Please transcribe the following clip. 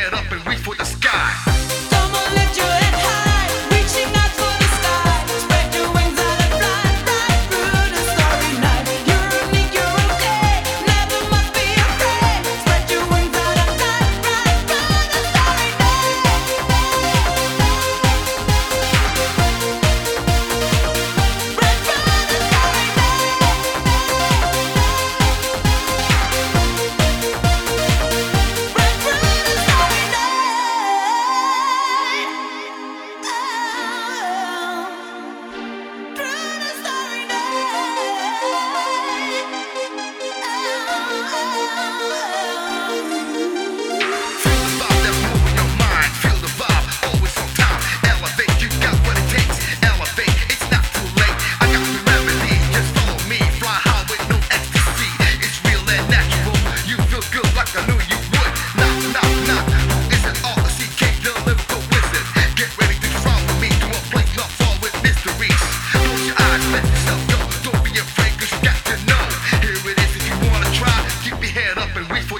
head up and we and wait for